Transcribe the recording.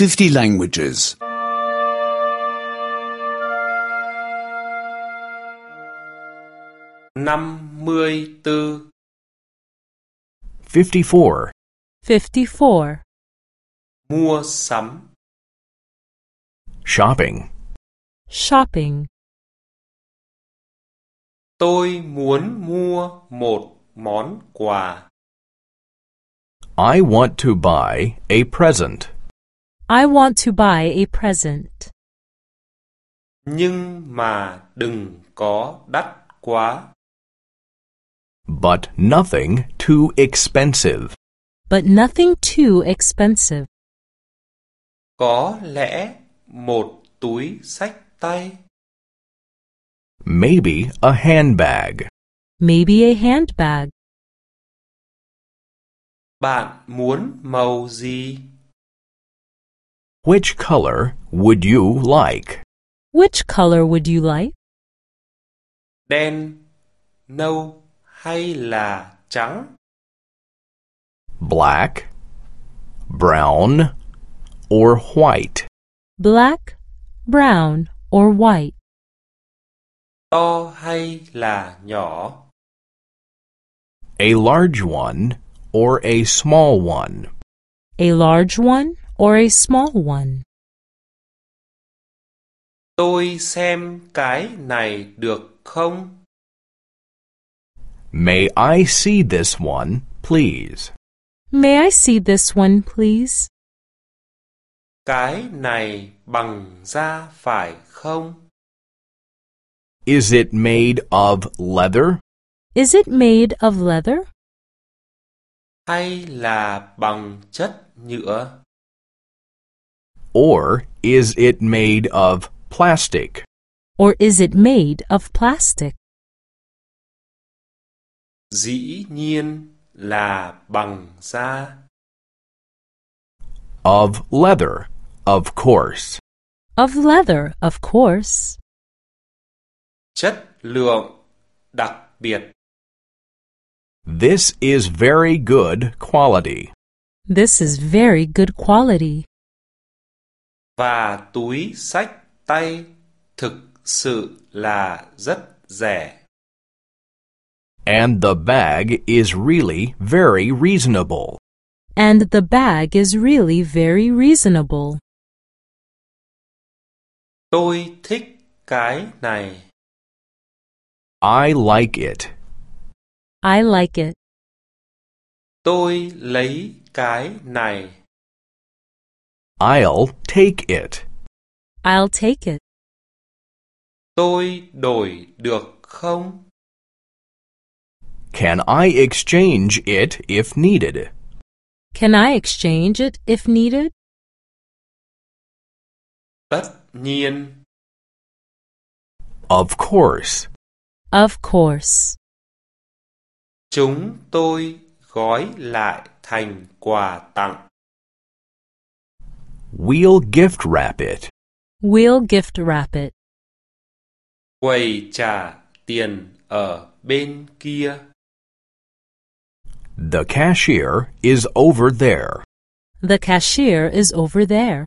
50 languages. 54 54. 54. Mua sắm Shopping. Shopping. Tôi muốn mua một món quà. I want to buy a present. I want to buy a present. Nhưng mà đừng có đắt quá. But nothing too expensive. But nothing too expensive. Có lẽ một túi xách tay. Maybe a handbag. Maybe a handbag. Bạn muốn màu gì? Which color would you like? Which color would you like? Đen, nâu hay là trắng? Black, brown, or white? Black, brown, or white? To hay là nhỏ? A large one or a small one? A large one or a small one? Tôi xem cái này được không? May I see this one, please? May I see this one, please? Cái này bằng da phải không? Is it made of leather Is it made of leather? Hay là bằng chất nhựa? Or is it made of plastic? Or is it made of plastic? Dĩ nhiên là bằng da. Of leather, of course. Of leather, of course. Chất lượng đặc biệt. This is very good quality. This is very good quality. Và túi xách tay thực sự là rất rẻ. And the bag is really very reasonable. And the bag is really very reasonable. Tôi thích cái này. I like it. I like it. Tôi lấy cái này. I'll take it. I'll take it. Tôi đổi được không? Can I exchange it if needed? Can I exchange it if needed? Tất nhiên. Of course. Of course. Chúng tôi gói lại thành quà tặng. We'll gift wrap it. We'll gift wrap it. Quầy trả tiền ở bên kia. The cashier is over there. The cashier is over there.